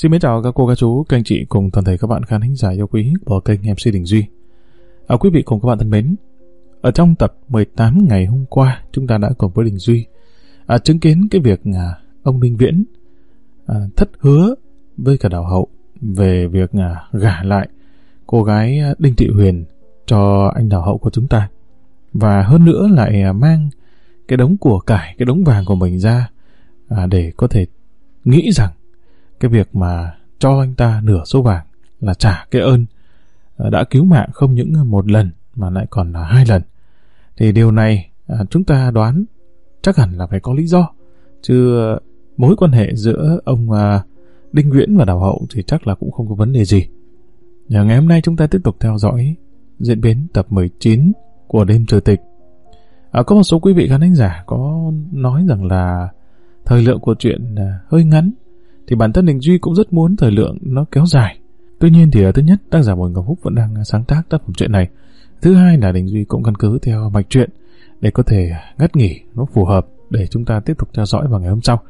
Xin mến chào các cô, các chú, các anh chị cùng toàn thể các bạn khán thính giả yêu quý của kênh MC Đình Duy. À, quý vị cùng các bạn thân mến, ở trong tập 18 ngày hôm qua, chúng ta đã cùng với Đình Duy à, chứng kiến cái việc à, ông Đinh Viễn à, thất hứa với cả đào hậu về việc à, gả lại cô gái à, Đinh Thị Huyền cho anh đào hậu của chúng ta. Và hơn nữa lại à, mang cái đống của cải, cái đống vàng của mình ra à, để có thể nghĩ rằng cái việc mà cho anh ta nửa số vàng là trả cái ơn ờ, đã cứu mạng không những một lần mà lại còn là hai lần. Thì điều này à, chúng ta đoán chắc hẳn là phải có lý do. Chứ mối quan hệ giữa ông à, Đinh nguyễn và Đào Hậu thì chắc là cũng không có vấn đề gì. Và ngày hôm nay chúng ta tiếp tục theo dõi diễn biến tập 19 của đêm trừ tịch. À, có một số quý vị khán giả có nói rằng là thời lượng của chuyện à, hơi ngắn thì bản thân Đình Duy cũng rất muốn thời lượng nó kéo dài. Tuy nhiên thì à, thứ nhất, tác giả Bùi Ngọc Phúc vẫn đang à, sáng tác tác phẩm truyện này. Thứ hai là Đình Duy cũng căn cứ theo mạch truyện để có thể à, ngắt nghỉ nó phù hợp để chúng ta tiếp tục theo dõi vào ngày hôm sau.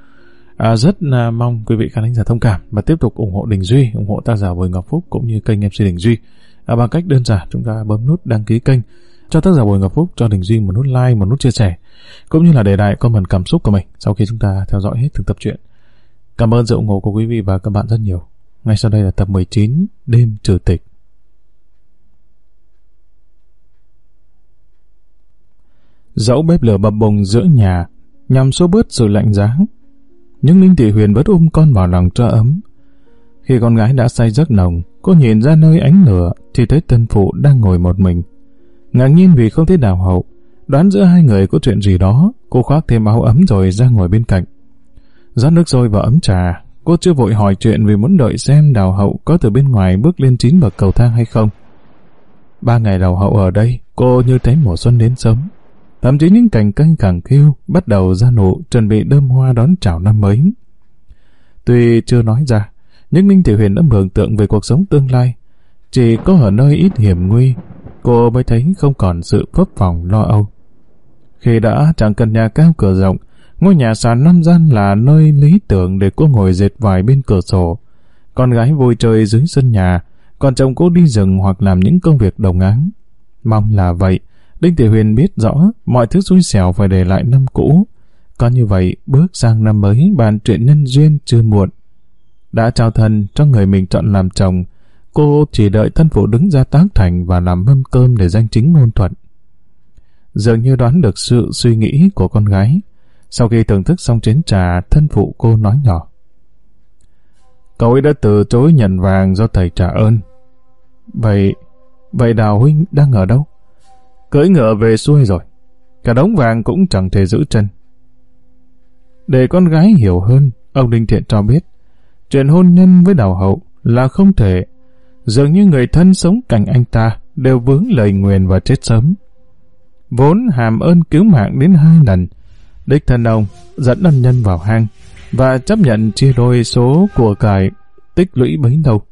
À, rất là mong quý vị khán thính giả thông cảm và tiếp tục ủng hộ Đình Duy, ủng hộ tác giả Bùi Ngọc Phúc cũng như kênh MC Đình Duy. À, bằng cách đơn giản chúng ta bấm nút đăng ký kênh cho tác giả Bùi Ngọc Phúc cho Đình Duy một nút like, một nút chia sẻ cũng như là để lại comment cảm xúc của mình sau khi chúng ta theo dõi hết từng tập truyện. Cảm ơn sự ủng hộ của quý vị và các bạn rất nhiều. Ngay sau đây là tập 19 Đêm Trừ Tịch. Dẫu bếp lửa bập bùng giữa nhà nhằm số bớt sự lạnh giá, nhưng Ninh Thị Huyền vẫn ôm con vào lòng cho ấm. Khi con gái đã say giấc nồng, cô nhìn ra nơi ánh lửa thì thấy tân phụ đang ngồi một mình. Ngạc nhiên vì không thấy đào hậu, đoán giữa hai người có chuyện gì đó, cô khoác thêm áo ấm rồi ra ngồi bên cạnh rót nước sôi vào ấm trà, cô chưa vội hỏi chuyện vì muốn đợi xem đào hậu có từ bên ngoài bước lên chín bậc cầu thang hay không. Ba ngày đào hậu ở đây, cô như thấy mùa xuân đến sớm. Thậm chí những cành cây càng khiêu bắt đầu ra nụ chuẩn bị đơm hoa đón chào năm mới. Tuy chưa nói ra, nhưng Ninh Thị Huyền đã mường tượng về cuộc sống tương lai. Chỉ có ở nơi ít hiểm nguy, cô mới thấy không còn sự phấp phòng lo âu. Khi đã chẳng cần nhà cao cửa rộng, ngôi nhà sàn năm gian là nơi lý tưởng để cô ngồi dệt vải bên cửa sổ. Con gái vui chơi dưới sân nhà, còn chồng cô đi rừng hoặc làm những công việc đồng áng. Mong là vậy, Đinh Thị Huyền biết rõ mọi thứ xui xẻo phải để lại năm cũ. Có như vậy, bước sang năm mới bàn chuyện nhân duyên chưa muộn. Đã trao thân cho người mình chọn làm chồng, cô chỉ đợi thân phụ đứng ra tác thành và làm mâm cơm để danh chính ngôn thuận. Dường như đoán được sự suy nghĩ của con gái. Sau khi thưởng thức xong chén trà, thân phụ cô nói nhỏ. Cậu ấy đã từ chối nhận vàng do thầy trả ơn. Vậy, vậy Đào Huynh đang ở đâu? Cưỡi ngựa về xuôi rồi. Cả đống vàng cũng chẳng thể giữ chân. Để con gái hiểu hơn, ông Đinh Thiện cho biết, chuyện hôn nhân với Đào Hậu là không thể. Dường như người thân sống cạnh anh ta đều vướng lời nguyền và chết sớm. Vốn hàm ơn cứu mạng đến hai lần, đích thân ông dẫn ân nhân vào hang và chấp nhận chia đôi số của cải tích lũy bấy lâu.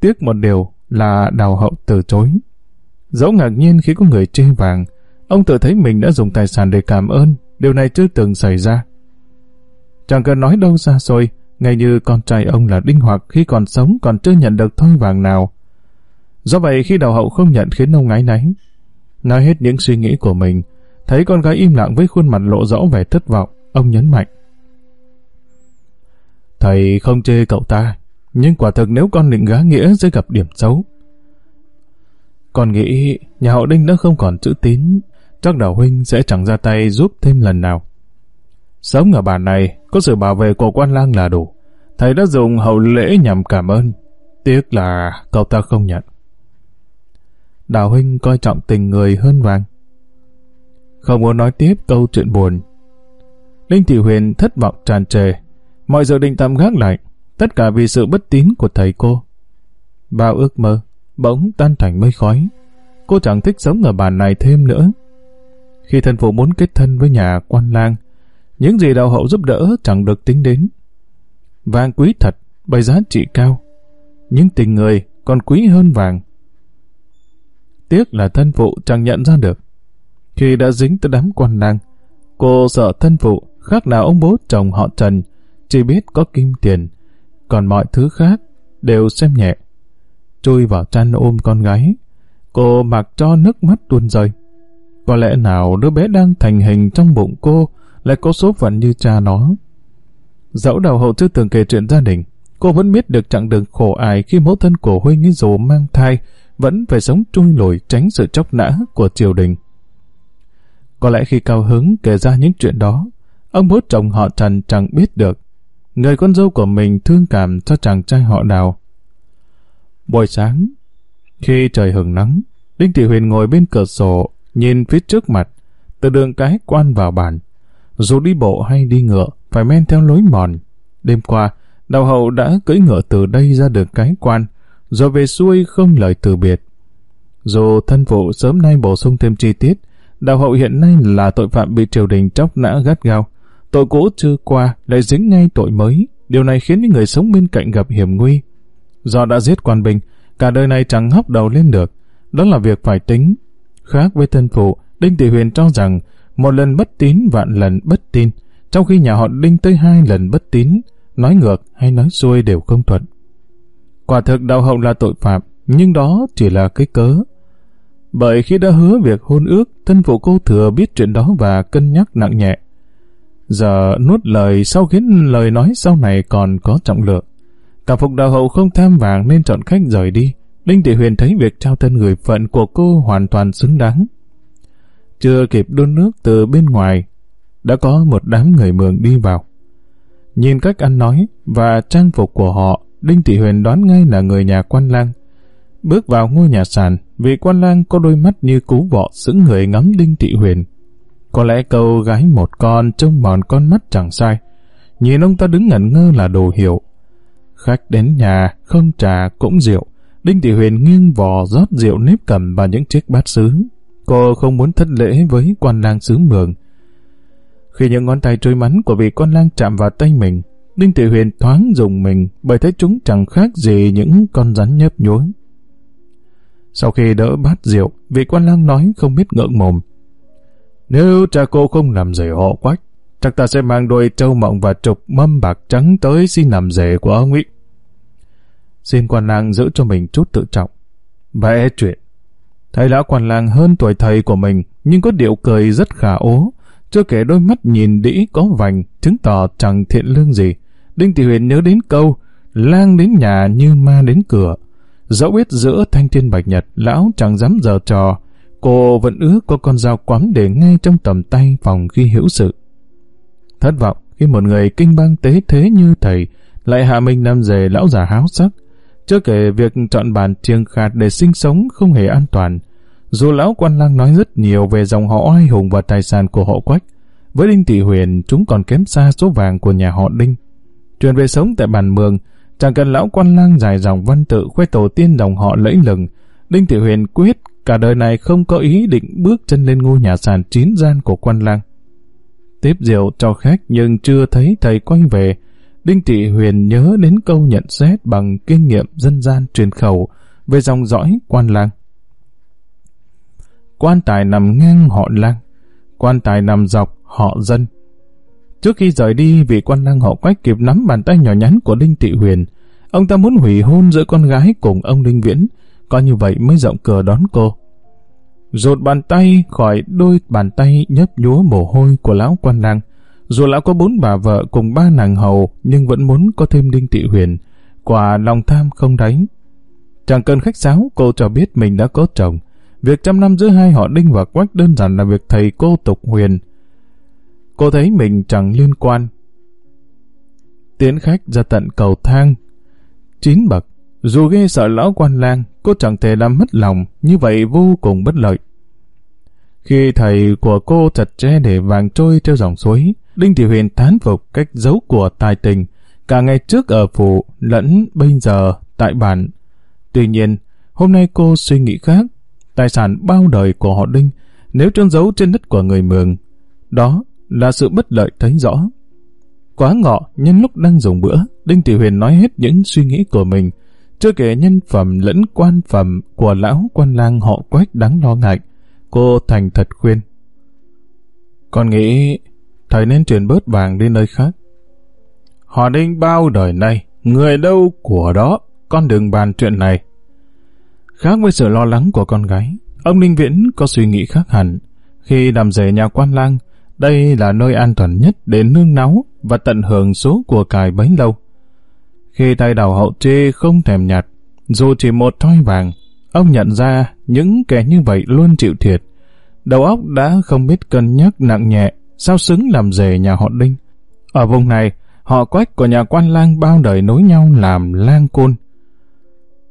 Tiếc một điều là đào hậu từ chối. Dẫu ngạc nhiên khi có người chê vàng, ông tự thấy mình đã dùng tài sản để cảm ơn, điều này chưa từng xảy ra. Chẳng cần nói đâu xa xôi, ngay như con trai ông là Đinh Hoặc khi còn sống còn chưa nhận được thoi vàng nào. Do vậy khi đào hậu không nhận khiến ông ngái náy. Nói hết những suy nghĩ của mình, thấy con gái im lặng với khuôn mặt lộ rõ vẻ thất vọng, ông nhấn mạnh. Thầy không chê cậu ta, nhưng quả thực nếu con định gá nghĩa sẽ gặp điểm xấu. Con nghĩ nhà họ Đinh đã không còn chữ tín, chắc đào huynh sẽ chẳng ra tay giúp thêm lần nào. Sống ở bản này, có sự bảo vệ của quan lang là đủ. Thầy đã dùng hậu lễ nhằm cảm ơn. Tiếc là cậu ta không nhận. Đào huynh coi trọng tình người hơn vàng. Không muốn nói tiếp câu chuyện buồn. Linh Thị Huyền thất vọng tràn trề. Mọi dự định tạm gác lại, tất cả vì sự bất tín của thầy cô. Bao ước mơ, bỗng tan thành mây khói. Cô chẳng thích sống ở bàn này thêm nữa. Khi thân phụ muốn kết thân với nhà quan lang, những gì đạo hậu giúp đỡ chẳng được tính đến. Vàng quý thật, bày giá trị cao. Nhưng tình người còn quý hơn vàng. Tiếc là thân phụ chẳng nhận ra được. Khi đã dính tới đám quan lang, cô sợ thân phụ khác nào ông bố chồng họ Trần, chỉ biết có kim tiền. còn mọi thứ khác đều xem nhẹ. Chui vào chăn ôm con gái, cô mặc cho nước mắt tuôn rơi. Có lẽ nào đứa bé đang thành hình trong bụng cô lại có số phận như cha nó. Dẫu đầu hậu chưa từng kể chuyện gia đình, cô vẫn biết được chặng đường khổ ải khi mẫu thân của Huynh ấy dù mang thai, vẫn phải sống trôi lùi tránh sự chóc nã của triều đình. Có lẽ khi cao hứng kể ra những chuyện đó, ông bố chồng họ Trần chẳng biết được. Người con dâu của mình thương cảm cho chàng trai họ đào. Buổi sáng, khi trời hừng nắng, Đinh Thị Huyền ngồi bên cửa sổ, nhìn phía trước mặt, từ đường cái quan vào bàn. Dù đi bộ hay đi ngựa, phải men theo lối mòn. Đêm qua, đào hậu đã cưỡi ngựa từ đây ra đường cái quan, rồi về xuôi không lời từ biệt. Dù thân vụ sớm nay bổ sung thêm chi tiết, đào hậu hiện nay là tội phạm bị triều đình chóc nã gắt gao. Tội cũ chưa qua lại dính ngay tội mới, điều này khiến những người sống bên cạnh gặp hiểm nguy. Do đã giết quan binh, cả đời này chẳng hóc đầu lên được, đó là việc phải tính. Khác với thân phụ, Đinh Thị Huyền cho rằng một lần bất tín vạn lần bất tin, trong khi nhà họ Đinh tới hai lần bất tín, nói ngược hay nói xuôi đều không thuận. Quả thực đạo hậu là tội phạm, nhưng đó chỉ là cái cớ. Bởi khi đã hứa việc hôn ước, thân phụ cô thừa biết chuyện đó và cân nhắc nặng nhẹ. Giờ nuốt lời sau khiến lời nói sau này còn có trọng lượng. Cả phục đạo hậu không tham vàng nên chọn khách rời đi. Đinh Thị Huyền thấy việc trao thân người phận của cô hoàn toàn xứng đáng. Chưa kịp đun nước từ bên ngoài, đã có một đám người mường đi vào. Nhìn cách ăn nói và trang phục của họ, Đinh Thị Huyền đoán ngay là người nhà quan lang. Bước vào ngôi nhà sàn, vị quan lang có đôi mắt như cú vọ sững người ngắm Đinh Thị Huyền. Có lẽ câu gái một con trông mòn con mắt chẳng sai. Nhìn ông ta đứng ngẩn ngơ là đồ hiểu. Khách đến nhà, không trà cũng rượu. Đinh Thị Huyền nghiêng vò rót rượu nếp cầm vào những chiếc bát sứ. Cô không muốn thất lễ với quan lang xứ mường. Khi những ngón tay trôi mắn của vị quan lang chạm vào tay mình, Đinh Thị Huyền thoáng dùng mình bởi thấy chúng chẳng khác gì những con rắn nhấp nhối. Sau khi đỡ bát rượu, vị quan lang nói không biết ngượng mồm. Nếu cha cô không làm rể họ quách, chắc ta sẽ mang đôi trâu mộng và trục mâm bạc trắng tới xin làm rể của ông ấy. Xin quan lang giữ cho mình chút tự trọng. Vẽ e chuyện. Thầy lão quan lang hơn tuổi thầy của mình, nhưng có điệu cười rất khả ố. Chưa kể đôi mắt nhìn đĩ có vành, chứng tỏ chẳng thiện lương gì. Đinh Thị Huyền nhớ đến câu, lang đến nhà như ma đến cửa. Dẫu biết giữa thanh thiên bạch nhật, lão chẳng dám giờ trò, cô vẫn ước có con dao quắm để ngay trong tầm tay phòng khi hữu sự. Thất vọng khi một người kinh bang tế thế như thầy lại hạ mình nằm rề lão già háo sắc. Chưa kể việc chọn bàn chiêng khạt để sinh sống không hề an toàn. Dù lão quan lang nói rất nhiều về dòng họ oai hùng và tài sản của họ quách, với Đinh Thị Huyền chúng còn kém xa số vàng của nhà họ Đinh. Chuyện về sống tại bản mường, chẳng cần lão quan lang dài dòng văn tự khoe tổ tiên dòng họ lẫy lừng, Đinh Thị Huyền quyết cả đời này không có ý định bước chân lên ngôi nhà sàn chín gian của quan lang. Tiếp rượu cho khách nhưng chưa thấy thầy quay về, Đinh Thị Huyền nhớ đến câu nhận xét bằng kinh nghiệm dân gian truyền khẩu về dòng dõi quan lang. Quan tài nằm ngang họ lang, quan tài nằm dọc họ dân. Trước khi rời đi, vị quan lang họ quách kịp nắm bàn tay nhỏ nhắn của Đinh Thị Huyền. Ông ta muốn hủy hôn giữa con gái cùng ông Đinh Viễn, có như vậy mới rộng cửa đón cô. Rột bàn tay khỏi đôi bàn tay nhấp nhúa mồ hôi của lão quan lang. Dù lão có bốn bà vợ cùng ba nàng hầu, nhưng vẫn muốn có thêm Đinh Thị Huyền. Quả lòng tham không đánh. Chẳng cần khách sáo, cô cho biết mình đã có chồng. Việc trăm năm giữa hai họ Đinh và Quách đơn giản là việc thầy cô tục huyền. Cô thấy mình chẳng liên quan. Tiến khách ra tận cầu thang. Chín bậc, dù ghê sợ lão quan lang, cô chẳng thể làm mất lòng, như vậy vô cùng bất lợi. Khi thầy của cô chặt tre để vàng trôi theo dòng suối, Đinh Thị Huyền thán phục cách giấu của tài tình, cả ngày trước ở phủ lẫn bây giờ tại bản. Tuy nhiên, hôm nay cô suy nghĩ khác, tài sản bao đời của họ Đinh, nếu trôn giấu trên đất của người Mường, đó là sự bất lợi thấy rõ. Quá ngọ, nhân lúc đang dùng bữa, Đinh Thị Huyền nói hết những suy nghĩ của mình, chưa kể nhân phẩm lẫn quan phẩm của lão quan lang họ quách đáng lo ngại. Cô thành thật khuyên. Con nghĩ thầy nên chuyển bớt vàng đi nơi khác. Họ Đinh bao đời nay, người đâu của đó, con đừng bàn chuyện này. Khác với sự lo lắng của con gái, ông Ninh Viễn có suy nghĩ khác hẳn. Khi đàm rể nhà quan lang, đây là nơi an toàn nhất để nương náu và tận hưởng số của cải bấy lâu. Khi tay đào hậu chê không thèm nhặt, dù chỉ một thoi vàng, ông nhận ra những kẻ như vậy luôn chịu thiệt. Đầu óc đã không biết cân nhắc nặng nhẹ, sao xứng làm rể nhà họ Đinh. Ở vùng này, họ quách của nhà quan lang bao đời nối nhau làm lang côn.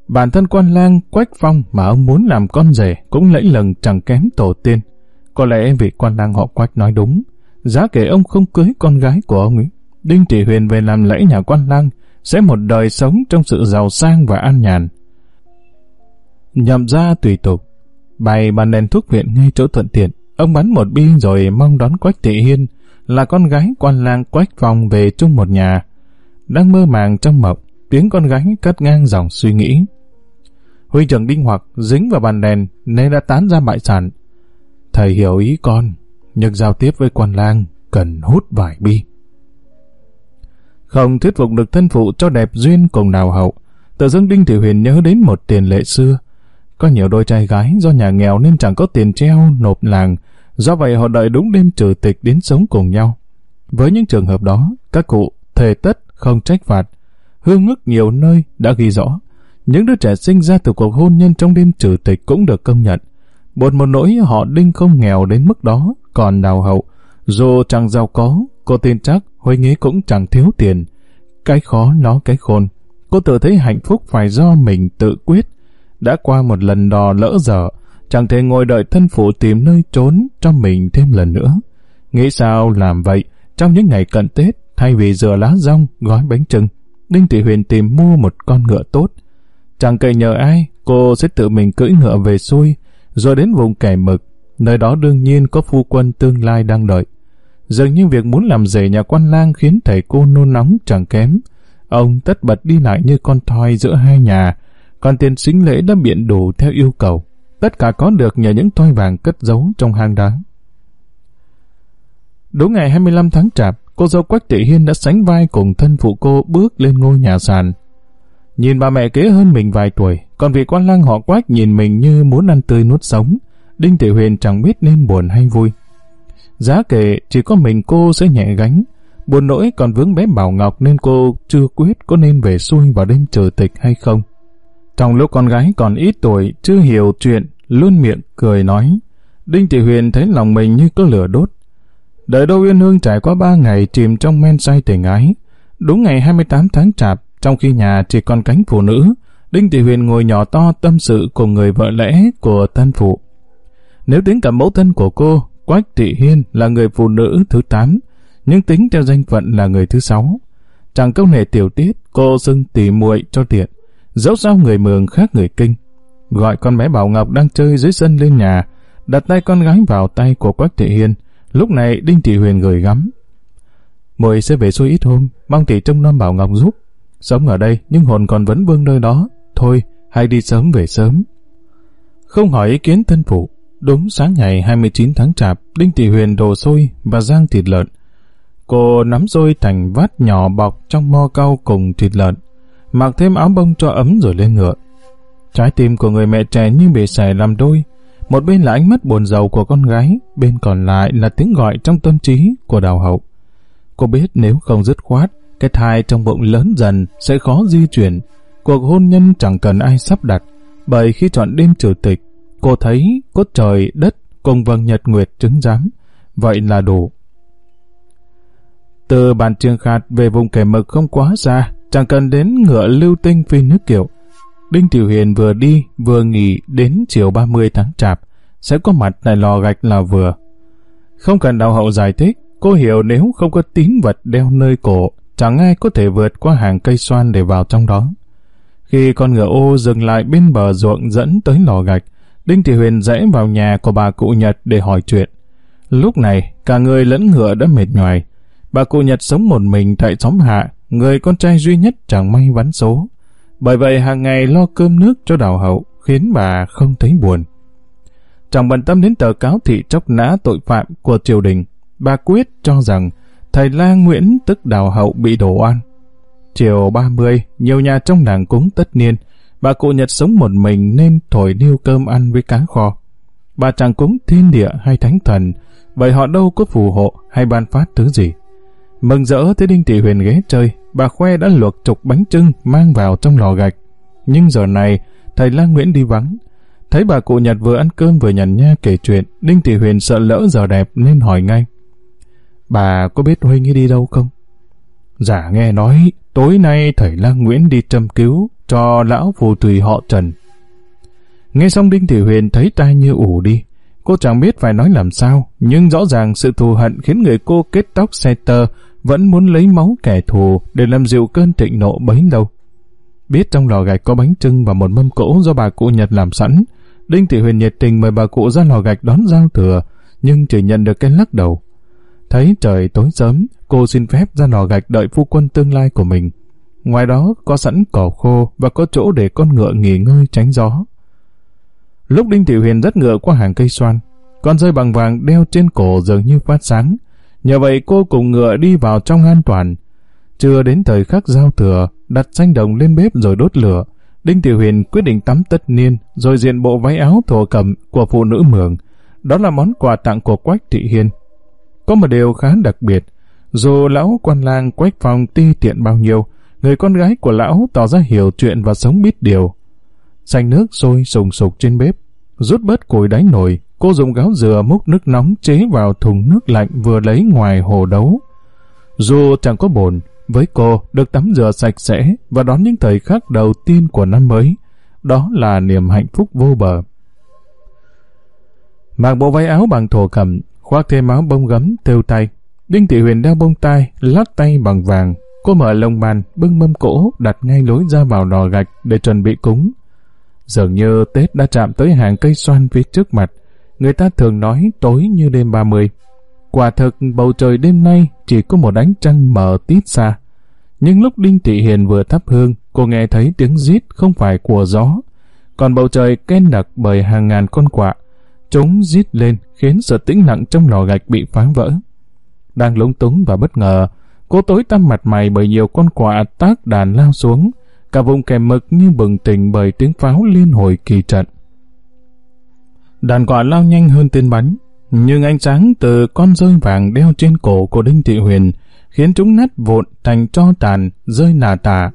Bản thân quan lang quách phong mà ông muốn làm con rể cũng lẫy lừng chẳng kém tổ tiên. Có lẽ vị quan lang họ quách nói đúng. Giá kể ông không cưới con gái của ông ấy, Đinh Thị Huyền về làm lễ nhà quan lang sẽ một đời sống trong sự giàu sang và an nhàn. Nhậm ra tùy tục, bày bàn đèn thuốc viện ngay chỗ thuận tiện, ông bắn một bi rồi mong đón Quách Thị Hiên, là con gái quan lang Quách Phong về chung một nhà. Đang mơ màng trong mộng, tiếng con gái cắt ngang dòng suy nghĩ. Huy trưởng đinh hoặc dính vào bàn đèn nên đã tán ra bại sản. Thầy hiểu ý con, nhưng giao tiếp với quan lang cần hút vài bi. Không thuyết phục được thân phụ cho đẹp duyên cùng đào hậu, tự dưng Đinh Thị Huyền nhớ đến một tiền lệ xưa. Có nhiều đôi trai gái do nhà nghèo nên chẳng có tiền treo nộp làng, do vậy họ đợi đúng đêm trừ tịch đến sống cùng nhau. Với những trường hợp đó, các cụ thề tất không trách phạt. Hương ức nhiều nơi đã ghi rõ, những đứa trẻ sinh ra từ cuộc hôn nhân trong đêm trừ tịch cũng được công nhận. Buồn một nỗi họ Đinh không nghèo đến mức đó, còn đào hậu, dù chẳng giàu có, cô tin chắc Huế Nghĩ cũng chẳng thiếu tiền. Cái khó nó cái khôn. Cô tự thấy hạnh phúc phải do mình tự quyết. Đã qua một lần đò lỡ dở, chẳng thể ngồi đợi thân phụ tìm nơi trốn cho mình thêm lần nữa. Nghĩ sao làm vậy, trong những ngày cận Tết, thay vì dừa lá rong, gói bánh trưng, Đinh Thị Huyền tìm mua một con ngựa tốt. Chẳng cậy nhờ ai, cô sẽ tự mình cưỡi ngựa về xuôi, rồi đến vùng kẻ mực, nơi đó đương nhiên có phu quân tương lai đang đợi. Dường như việc muốn làm rể nhà quan lang khiến thầy cô nôn nóng chẳng kém. Ông tất bật đi lại như con thoi giữa hai nhà, còn tiền sinh lễ đã biện đủ theo yêu cầu. Tất cả có được nhờ những thoi vàng cất giấu trong hang đá. Đúng ngày 25 tháng Chạp, cô dâu Quách Thị Hiên đã sánh vai cùng thân phụ cô bước lên ngôi nhà sàn. Nhìn bà mẹ kế hơn mình vài tuổi, còn vị quan lang họ Quách nhìn mình như muốn ăn tươi nuốt sống. Đinh Thị Huyền chẳng biết nên buồn hay vui. Giá kể chỉ có mình cô sẽ nhẹ gánh. Buồn nỗi còn vướng bé Bảo Ngọc nên cô chưa quyết có nên về xuôi vào đêm trừ tịch hay không. Trong lúc con gái còn ít tuổi, chưa hiểu chuyện, luôn miệng cười nói. Đinh Thị Huyền thấy lòng mình như có lửa đốt. Đợi Đô Uyên Hương trải qua ba ngày chìm trong men say tình ái. Đúng ngày 28 tháng chạp, trong khi nhà chỉ còn cánh phụ nữ, Đinh Thị Huyền ngồi nhỏ to tâm sự cùng người vợ lẽ của thân phụ. Nếu tính cả mẫu thân của cô, Quách Thị Hiên là người phụ nữ thứ 8, nhưng tính theo danh phận là người thứ 6. Chẳng câu nệ tiểu tiết, cô xưng tỉ muội cho tiện. Dẫu sao người mường khác người kinh. Gọi con bé Bảo Ngọc đang chơi dưới sân lên nhà, đặt tay con gái vào tay của Quách Thị Hiên. Lúc này Đinh Thị Huyền gửi gắm. Muội sẽ về xuôi ít hôm, mong tỷ trông nom Bảo Ngọc giúp. Sống ở đây nhưng hồn còn vẫn vương nơi đó. Thôi, hãy đi sớm về sớm. Không hỏi ý kiến thân phụ, Đúng sáng ngày 29 tháng Chạp, Đinh Thị Huyền đồ xôi và rang thịt lợn. Cô nắm xôi thành vát nhỏ bọc trong mo cau cùng thịt lợn, mặc thêm áo bông cho ấm rồi lên ngựa. Trái tim của người mẹ trẻ như bị xẻ làm đôi, một bên là ánh mắt buồn rầu của con gái, bên còn lại là tiếng gọi trong tâm trí của đào hậu. Cô biết nếu không dứt khoát, cái thai trong bụng lớn dần sẽ khó di chuyển. Cuộc hôn nhân chẳng cần ai sắp đặt, bởi khi chọn đêm trừ tịch, Cô thấy cốt trời, đất cùng vầng nhật nguyệt chứng giám. Vậy là đủ. Từ bàn trường khạt về vùng kẻ mực không quá xa, chẳng cần đến ngựa lưu tinh phi nước kiểu. Đinh Tiểu Hiền vừa đi, vừa nghỉ đến chiều 30 tháng chạp, sẽ có mặt tại lò gạch là vừa. Không cần đào hậu giải thích, cô hiểu nếu không có tín vật đeo nơi cổ, chẳng ai có thể vượt qua hàng cây xoan để vào trong đó. Khi con ngựa ô dừng lại bên bờ ruộng dẫn tới lò gạch, Đinh Thị Huyền rẽ vào nhà của bà cụ Nhật để hỏi chuyện. Lúc này, cả người lẫn ngựa đã mệt nhoài. Bà cụ Nhật sống một mình tại xóm hạ, người con trai duy nhất chẳng may vắn số. Bởi vậy hàng ngày lo cơm nước cho đào hậu, khiến bà không thấy buồn. Chẳng bận tâm đến tờ cáo thị chóc nã tội phạm của triều đình, bà quyết cho rằng thầy La Nguyễn tức đào hậu bị đổ oan chiều 30, nhiều nhà trong làng cúng tất niên. Bà cụ Nhật sống một mình nên thổi niêu cơm ăn với cá kho. Bà chẳng cúng thiên địa hay thánh thần, vậy họ đâu có phù hộ hay ban phát thứ gì. Mừng rỡ thấy Đinh Thị Huyền ghé chơi, bà khoe đã luộc chục bánh trưng mang vào trong lò gạch. Nhưng giờ này, thầy Lang Nguyễn đi vắng. Thấy bà cụ Nhật vừa ăn cơm vừa nhằn nha kể chuyện, Đinh Thị Huyền sợ lỡ giờ đẹp nên hỏi ngay. Bà có biết Huynh đi đâu không? Giả nghe nói, tối nay thầy Lang Nguyễn đi châm cứu cho lão phù thủy họ Trần. Nghe xong Đinh Thị Huyền thấy tai như ủ đi. Cô chẳng biết phải nói làm sao, nhưng rõ ràng sự thù hận khiến người cô kết tóc xe tơ vẫn muốn lấy máu kẻ thù để làm dịu cơn thịnh nộ bấy lâu. Biết trong lò gạch có bánh trưng và một mâm cỗ do bà cụ Nhật làm sẵn, Đinh Thị Huyền nhiệt tình mời bà cụ ra lò gạch đón giao thừa, nhưng chỉ nhận được cái lắc đầu. Thấy trời tối sớm, cô xin phép ra nò gạch đợi phu quân tương lai của mình. Ngoài đó có sẵn cỏ khô và có chỗ để con ngựa nghỉ ngơi tránh gió. Lúc Đinh Thị Huyền dắt ngựa qua hàng cây xoan, con rơi bằng vàng đeo trên cổ dường như phát sáng. Nhờ vậy cô cùng ngựa đi vào trong an toàn. Chưa đến thời khắc giao thừa, đặt xanh đồng lên bếp rồi đốt lửa. Đinh Thị Huyền quyết định tắm tất niên, rồi diện bộ váy áo thổ cẩm của phụ nữ mường. Đó là món quà tặng của Quách Thị Hiên. Có một điều khá đặc biệt, dù lão quan lang Quách Phong ti tiện bao nhiêu, người con gái của lão tỏ ra hiểu chuyện và sống biết điều. Xanh nước sôi sùng sục trên bếp, rút bớt củi đáy nồi, cô dùng gáo dừa múc nước nóng chế vào thùng nước lạnh vừa lấy ngoài hồ đấu. Dù chẳng có bồn, với cô được tắm rửa sạch sẽ và đón những thời khắc đầu tiên của năm mới, đó là niềm hạnh phúc vô bờ. Mặc bộ váy áo bằng thổ cẩm, khoác thêm áo bông gấm thêu tay. Đinh Thị Huyền đeo bông tai, lắc tay bằng vàng. Cô mở lồng bàn, bưng mâm cỗ, đặt ngay lối ra vào lò gạch để chuẩn bị cúng. Dường như Tết đã chạm tới hàng cây xoan phía trước mặt. Người ta thường nói tối như đêm 30. Quả thực bầu trời đêm nay chỉ có một ánh trăng mờ tít xa. Nhưng lúc Đinh Thị Hiền vừa thắp hương, cô nghe thấy tiếng rít không phải của gió. Còn bầu trời ken đặc bởi hàng ngàn con quạ. Chúng rít lên khiến sự tĩnh lặng trong lò gạch bị phá vỡ. Đang lúng túng và bất ngờ, cô tối tăm mặt mày bởi nhiều con quạ tác đàn lao xuống, cả vùng kèm mực như bừng tỉnh bởi tiếng pháo liên hồi kỳ trận. Đàn quạ lao nhanh hơn tên bắn, nhưng ánh sáng từ con rơi vàng đeo trên cổ của Đinh Thị Huyền khiến chúng nát vụn thành cho tàn, rơi nà tà.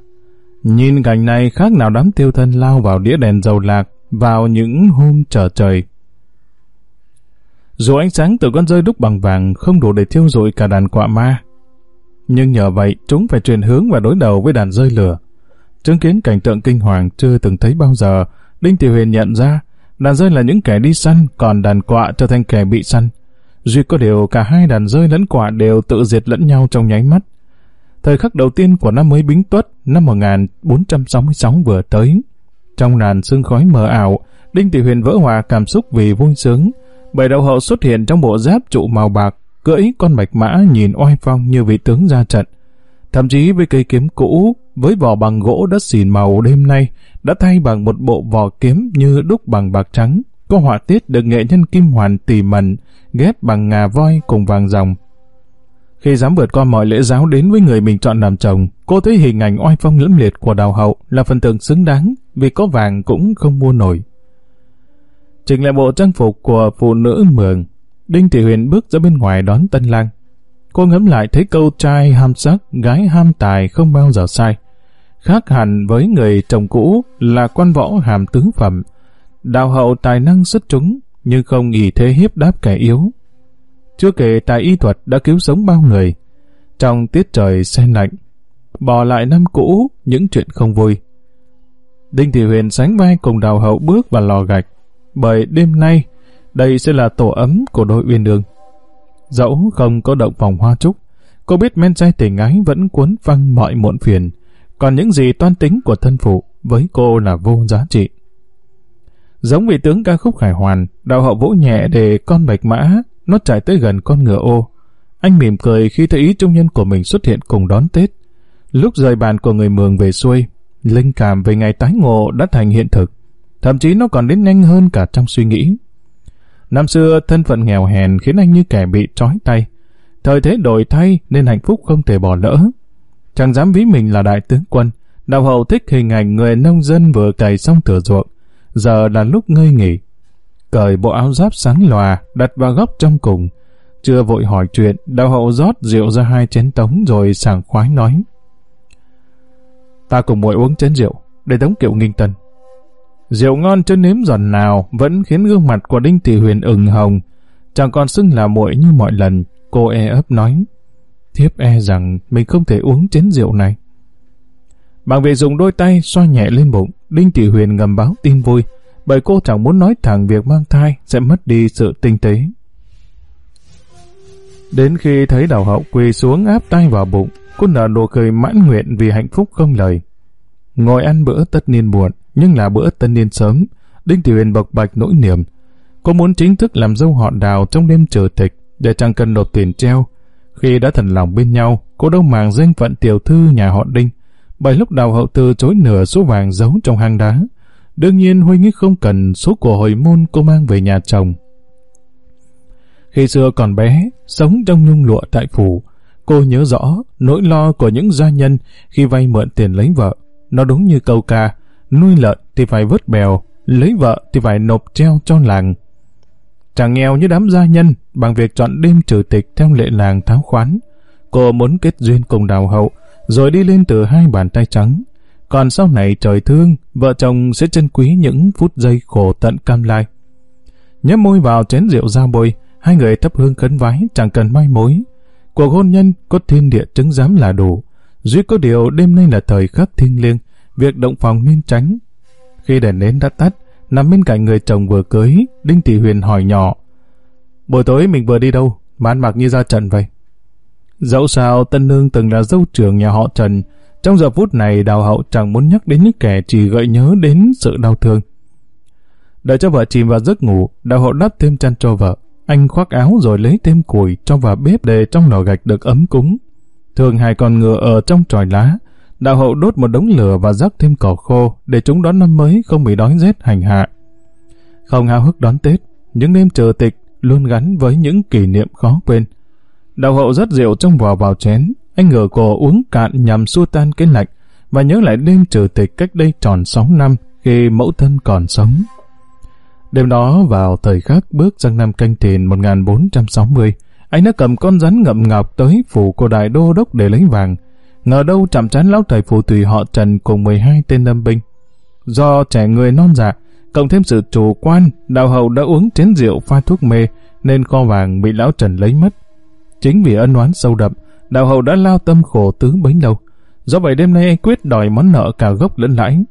Nhìn cảnh này khác nào đám tiêu thân lao vào đĩa đèn dầu lạc vào những hôm trở trời. Dù ánh sáng từ con rơi đúc bằng vàng không đủ để thiêu rụi cả đàn quạ ma, nhưng nhờ vậy chúng phải chuyển hướng và đối đầu với đàn rơi lửa. Chứng kiến cảnh tượng kinh hoàng chưa từng thấy bao giờ, Đinh tiểu Huyền nhận ra đàn rơi là những kẻ đi săn, còn đàn quạ trở thành kẻ bị săn. Duy có điều cả hai đàn rơi lẫn quạ đều tự diệt lẫn nhau trong nháy mắt. Thời khắc đầu tiên của năm mới Bính Tuất năm 1466 vừa tới. Trong làn sương khói mờ ảo, Đinh tiểu Huyền vỡ hòa cảm xúc vì vui sướng. Bảy đầu hậu xuất hiện trong bộ giáp trụ màu bạc, cưỡi con bạch mã nhìn oai phong như vị tướng ra trận. Thậm chí với cây kiếm cũ, với vỏ bằng gỗ đất xỉn màu đêm nay, đã thay bằng một bộ vỏ kiếm như đúc bằng bạc trắng, có họa tiết được nghệ nhân Kim Hoàn tỉ mẩn, ghép bằng ngà voi cùng vàng ròng. Khi dám vượt qua mọi lễ giáo đến với người mình chọn làm chồng, cô thấy hình ảnh oai phong lẫm liệt của đào hậu là phần tượng xứng đáng, vì có vàng cũng không mua nổi. Chỉnh lại bộ trang phục của phụ nữ mường, Đinh Thị Huyền bước ra bên ngoài đón tân lang. Cô ngẫm lại thấy câu trai ham sắc, gái ham tài không bao giờ sai. Khác hẳn với người chồng cũ là quan võ hàm tướng phẩm. Đào hậu tài năng xuất chúng, nhưng không nghỉ thế hiếp đáp kẻ yếu. Chưa kể tài y thuật đã cứu sống bao người. Trong tiết trời sen lạnh, bỏ lại năm cũ những chuyện không vui. Đinh Thị Huyền sánh vai cùng đào hậu bước vào lò gạch, bởi đêm nay đây sẽ là tổ ấm của đội uyên đường. Dẫu không có động phòng hoa trúc, cô biết men say tình ái vẫn cuốn phăng mọi muộn phiền, còn những gì toan tính của thân phụ với cô là vô giá trị. Giống vị tướng ca khúc Khải Hoàn, đạo hậu vỗ nhẹ để con bạch mã, nó chạy tới gần con ngựa ô. Anh mỉm cười khi thấy ý trung nhân của mình xuất hiện cùng đón Tết. Lúc rời bàn của người Mường về xuôi, linh cảm về ngày tái ngộ đã thành hiện thực. Thậm chí nó còn đến nhanh hơn cả trong suy nghĩ. Năm xưa, thân phận nghèo hèn khiến anh như kẻ bị trói tay. Thời thế đổi thay nên hạnh phúc không thể bỏ lỡ. chẳng dám ví mình là đại tướng quân. Đạo hậu thích hình ảnh người nông dân vừa cày xong thửa ruộng, giờ là lúc ngơi nghỉ. Cởi bộ áo giáp sáng lòa, đặt vào góc trong cùng. Chưa vội hỏi chuyện, đạo hậu rót rượu ra hai chén tống rồi sảng khoái nói. Ta cùng muội uống chén rượu, để tống kiệu nghinh tân. Rượu ngon chưa nếm giòn nào vẫn khiến gương mặt của Đinh Thị Huyền ửng hồng, chẳng còn xưng là muội như mọi lần. Cô e ấp nói, thiếp e rằng mình không thể uống chén rượu này. Bằng việc dùng đôi tay xoa nhẹ lên bụng, Đinh Thị Huyền ngầm báo tin vui, bởi cô chẳng muốn nói thẳng việc mang thai sẽ mất đi sự tinh tế. Đến khi thấy đào hậu quỳ xuống áp tay vào bụng, cô nở nụ cười mãn nguyện vì hạnh phúc không lời. Ngồi ăn bữa tất niên muộn, nhưng là bữa tân niên sớm, Đinh Thị Huyền bộc bạch nỗi niềm. Cô muốn chính thức làm dâu họ đào trong đêm chờ tịch để chẳng cần nộp tiền treo. Khi đã thần lòng bên nhau, cô đâu màng danh phận tiểu thư nhà họ Đinh. Bởi lúc đào hậu từ chối nửa số vàng giấu trong hang đá. Đương nhiên Huy nghĩ không cần số của hồi môn cô mang về nhà chồng. Khi xưa còn bé, sống trong nhung lụa tại phủ, cô nhớ rõ nỗi lo của những gia nhân khi vay mượn tiền lấy vợ. Nó đúng như câu ca, nuôi lợn thì phải vớt bèo, lấy vợ thì phải nộp treo cho làng. Chẳng nghèo như đám gia nhân bằng việc chọn đêm trừ tịch theo lệ làng tháo khoán. Cô muốn kết duyên cùng đào hậu, rồi đi lên từ hai bàn tay trắng. Còn sau này trời thương, vợ chồng sẽ trân quý những phút giây khổ tận cam lai. Nhấp môi vào chén rượu ra bôi, hai người thấp hương khấn vái chẳng cần mai mối. Cuộc hôn nhân có thiên địa chứng giám là đủ. Duy có điều đêm nay là thời khắc thiêng liêng, việc động phòng nên tránh. Khi đèn nến đã tắt, nằm bên cạnh người chồng vừa cưới, Đinh Thị Huyền hỏi nhỏ. Buổi tối mình vừa đi đâu, mà ăn mặc như ra trận vậy? Dẫu sao Tân Nương từng là dâu trưởng nhà họ Trần, trong giờ phút này đào hậu chẳng muốn nhắc đến những kẻ chỉ gợi nhớ đến sự đau thương. Đợi cho vợ chìm vào giấc ngủ, đào hậu đắp thêm chăn cho vợ. Anh khoác áo rồi lấy thêm củi cho vào bếp để trong lò gạch được ấm cúng. Thường hai con ngựa ở trong tròi lá, đạo hậu đốt một đống lửa và rắc thêm cỏ khô để chúng đón năm mới không bị đói rét hành hạ. Không háo hức đón Tết, những đêm chờ tịch luôn gắn với những kỷ niệm khó quên. Đạo hậu rất rượu trong vò vào chén, anh ngửa cổ uống cạn nhằm xua tan cái lạnh và nhớ lại đêm trừ tịch cách đây tròn 6 năm khi mẫu thân còn sống. Đêm đó vào thời khắc bước sang năm canh thìn 1460, anh đã cầm con rắn ngậm ngọc tới phủ của đại đô đốc để lấy vàng. Ngờ đâu chạm chán lão thầy phù tùy họ Trần cùng 12 tên lâm binh. Do trẻ người non dạ, cộng thêm sự chủ quan, đạo hậu đã uống chén rượu pha thuốc mê, nên kho vàng bị lão Trần lấy mất. Chính vì ân oán sâu đậm, đạo hậu đã lao tâm khổ tứ bấy lâu. Do vậy đêm nay anh quyết đòi món nợ cả gốc lẫn lãi.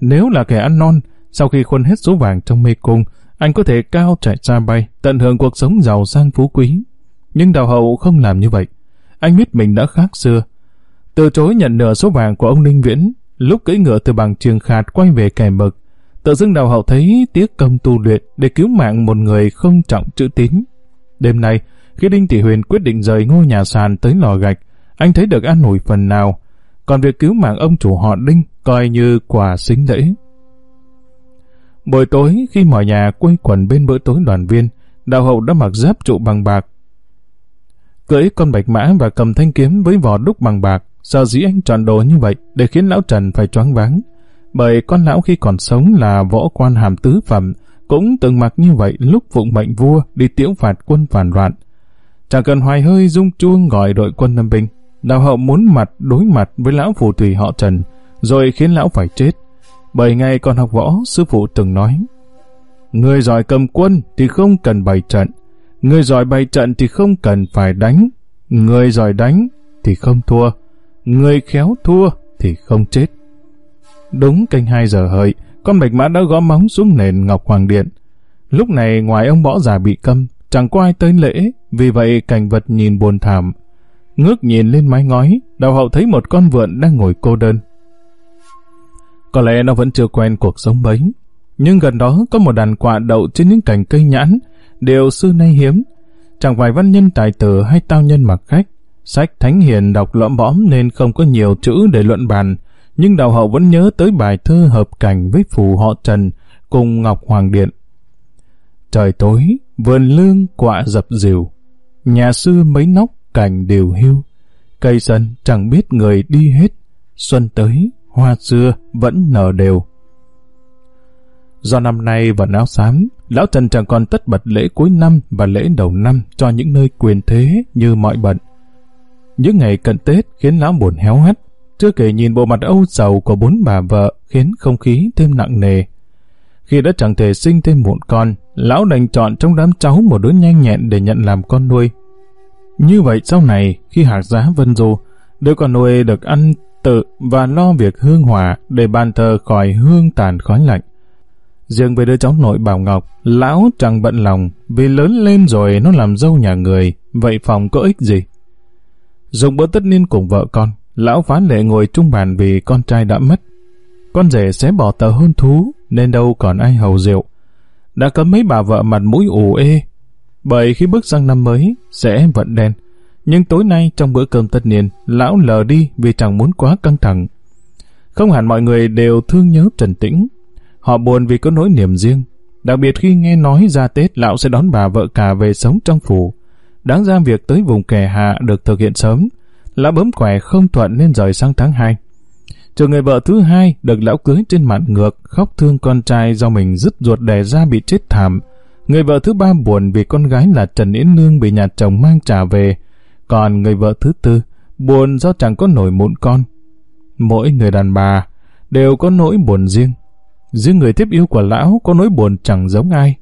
Nếu là kẻ ăn non, sau khi khuân hết số vàng trong mê cung, anh có thể cao chạy xa bay, tận hưởng cuộc sống giàu sang phú quý. Nhưng đào hậu không làm như vậy. Anh biết mình đã khác xưa. Từ chối nhận nửa số vàng của ông Ninh Viễn, lúc cưỡi ngựa từ bằng trường khạt quay về kẻ mực, tự dưng đào hậu thấy tiếc công tu luyện để cứu mạng một người không trọng chữ tín. Đêm nay, khi Đinh Tỷ Huyền quyết định rời ngôi nhà sàn tới lò gạch, anh thấy được an ủi phần nào. Còn việc cứu mạng ông chủ họ Đinh coi như quà xính lễ. Buổi tối khi mọi nhà quây quần bên bữa tối đoàn viên, đạo hậu đã mặc giáp trụ bằng bạc. Cưỡi con bạch mã và cầm thanh kiếm với vỏ đúc bằng bạc, sợ dĩ anh chọn đồ như vậy để khiến lão Trần phải choáng váng. Bởi con lão khi còn sống là võ quan hàm tứ phẩm, cũng từng mặc như vậy lúc phụng mệnh vua đi tiễu phạt quân phản loạn. Chẳng cần hoài hơi rung chuông gọi đội quân lâm binh, đào hậu muốn mặt đối mặt với lão phù thủy họ Trần, rồi khiến lão phải chết. Bởi ngày còn học võ, sư phụ từng nói, Người giỏi cầm quân thì không cần bày trận, người giỏi bày trận thì không cần phải đánh, người giỏi đánh thì không thua, người khéo thua thì không chết. Đúng canh hai giờ hợi, con bạch mã đã gõ móng xuống nền Ngọc Hoàng Điện. Lúc này ngoài ông bỏ già bị câm, chẳng có ai tới lễ, vì vậy cảnh vật nhìn buồn thảm. Ngước nhìn lên mái ngói, đào hậu thấy một con vượn đang ngồi cô đơn. Có lẽ nó vẫn chưa quen cuộc sống bấy. Nhưng gần đó có một đàn quạ đậu trên những cành cây nhãn, đều xưa nay hiếm. Chẳng phải văn nhân tài tử hay tao nhân mặc khách. Sách Thánh Hiền đọc lõm bõm nên không có nhiều chữ để luận bàn, nhưng đào hậu vẫn nhớ tới bài thơ hợp cảnh với phù họ Trần cùng Ngọc Hoàng Điện. Trời tối, vườn lương quạ dập dìu, nhà sư mấy nóc cảnh đều hưu, Cây sân chẳng biết người đi hết. Xuân tới, hoa xưa vẫn nở đều. Do năm nay vẫn áo xám, lão Trần chẳng còn tất bật lễ cuối năm và lễ đầu năm cho những nơi quyền thế như mọi bận. Những ngày cận Tết khiến lão buồn héo hắt, chưa kể nhìn bộ mặt âu sầu của bốn bà vợ khiến không khí thêm nặng nề. Khi đã chẳng thể sinh thêm một con, lão đành chọn trong đám cháu một đứa nhanh nhẹn để nhận làm con nuôi. Như vậy sau này, khi hạt giá vân du, đứa con nuôi được ăn tự và lo việc hương hòa để bàn thờ khỏi hương tàn khói lạnh. Riêng về đứa cháu nội Bảo Ngọc, lão chẳng bận lòng vì lớn lên rồi nó làm dâu nhà người, vậy phòng có ích gì? Dùng bữa tất niên cùng vợ con, lão phán lệ ngồi trung bàn vì con trai đã mất. Con rể sẽ bỏ tờ hôn thú, nên đâu còn ai hầu rượu. Đã có mấy bà vợ mặt mũi ủ ê, bởi khi bước sang năm mới, sẽ vận đen. Nhưng tối nay trong bữa cơm tất niên, lão lờ đi vì chẳng muốn quá căng thẳng. Không hẳn mọi người đều thương nhớ Trần Tĩnh. Họ buồn vì có nỗi niềm riêng. Đặc biệt khi nghe nói ra Tết lão sẽ đón bà vợ cả về sống trong phủ. Đáng ra việc tới vùng kẻ hạ được thực hiện sớm. Lão bấm khỏe không thuận nên rời sang tháng 2. trường người vợ thứ hai được lão cưới trên mặt ngược, khóc thương con trai do mình dứt ruột đẻ ra bị chết thảm. Người vợ thứ ba buồn vì con gái là Trần Yến Nương bị nhà chồng mang trả về. Còn người vợ thứ tư buồn do chẳng có nổi mụn con. Mỗi người đàn bà đều có nỗi buồn riêng. Riêng người tiếp yêu của lão có nỗi buồn chẳng giống ai.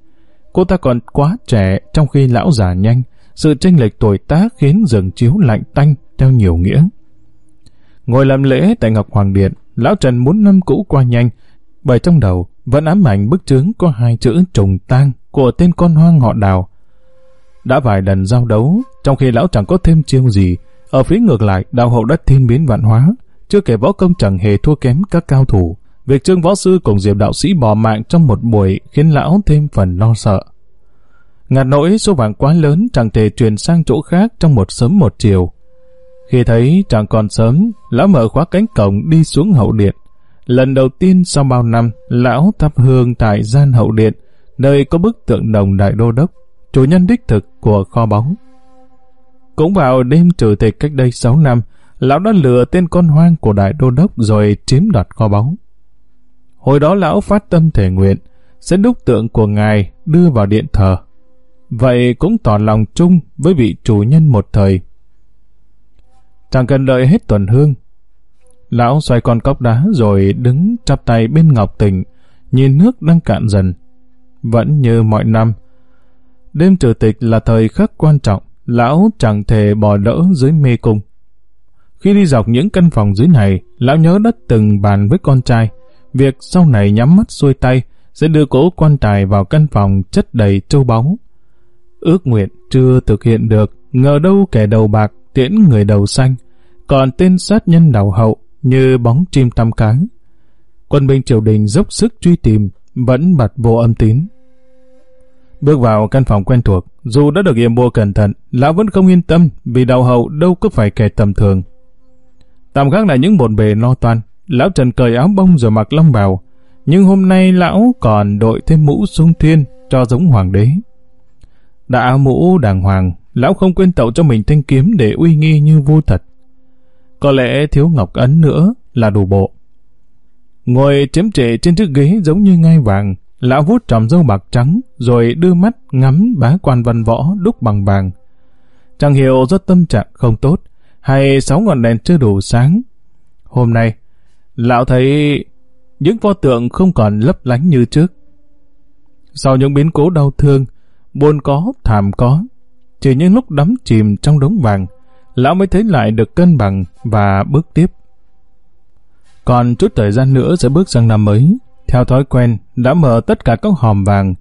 Cô ta còn quá trẻ trong khi lão già nhanh. Sự tranh lệch tuổi tác khiến giường chiếu lạnh tanh theo nhiều nghĩa. Ngồi làm lễ tại Ngọc Hoàng Điện, Lão Trần muốn năm cũ qua nhanh, bởi trong đầu vẫn ám ảnh bức trướng có hai chữ trùng tang của tên con hoang họ đào. Đã vài lần giao đấu, trong khi lão chẳng có thêm chiêu gì, ở phía ngược lại đào hậu đất thiên biến vạn hóa, chưa kể võ công chẳng hề thua kém các cao thủ. Việc trương võ sư cùng diệp đạo sĩ bỏ mạng trong một buổi khiến lão thêm phần lo sợ. Ngạt nỗi số vàng quá lớn chẳng thể truyền sang chỗ khác trong một sớm một chiều. Khi thấy chẳng còn sớm, lão mở khóa cánh cổng đi xuống hậu điện. Lần đầu tiên sau bao năm, lão thắp hương tại gian hậu điện, nơi có bức tượng đồng đại đô đốc, chủ nhân đích thực của kho báu. Cũng vào đêm trừ tịch cách đây 6 năm, lão đã lừa tên con hoang của đại đô đốc rồi chiếm đoạt kho báu. Hồi đó lão phát tâm thể nguyện, sẽ đúc tượng của ngài đưa vào điện thờ. Vậy cũng tỏ lòng chung với vị chủ nhân một thời Chẳng cần đợi hết tuần hương. Lão xoay con cốc đá rồi đứng chắp tay bên ngọc tình, nhìn nước đang cạn dần. Vẫn như mọi năm. Đêm trừ tịch là thời khắc quan trọng, lão chẳng thể bỏ lỡ dưới mê cung. Khi đi dọc những căn phòng dưới này, lão nhớ đất từng bàn với con trai, việc sau này nhắm mắt xuôi tay sẽ đưa cỗ quan tài vào căn phòng chất đầy châu báu. Ước nguyện chưa thực hiện được, ngờ đâu kẻ đầu bạc tiễn người đầu xanh, còn tên sát nhân đầu hậu như bóng chim tăm cái. Quân binh triều đình dốc sức truy tìm, vẫn bật vô âm tín. Bước vào căn phòng quen thuộc, dù đã được yểm bùa cẩn thận, lão vẫn không yên tâm vì đầu hậu đâu có phải kẻ tầm thường. Tạm gác là những bồn bề lo toan, lão Trần cởi áo bông rồi mặc long bào, nhưng hôm nay lão còn đội thêm mũ sung thiên cho giống hoàng đế. Đã áo mũ đàng hoàng, lão không quên tậu cho mình thanh kiếm để uy nghi như vua thật. Có lẽ thiếu ngọc ấn nữa là đủ bộ. Ngồi chiếm trệ trên chiếc ghế giống như ngai vàng, lão vuốt tròm dâu bạc trắng, rồi đưa mắt ngắm bá quan văn võ đúc bằng vàng. Chẳng hiểu do tâm trạng không tốt, hay sáu ngọn đèn chưa đủ sáng. Hôm nay, lão thấy những pho tượng không còn lấp lánh như trước. Sau những biến cố đau thương, buồn có, thảm có, chỉ những lúc đắm chìm trong đống vàng, lão mới thấy lại được cân bằng và bước tiếp. Còn chút thời gian nữa sẽ bước sang năm mới. Theo thói quen, đã mở tất cả các hòm vàng,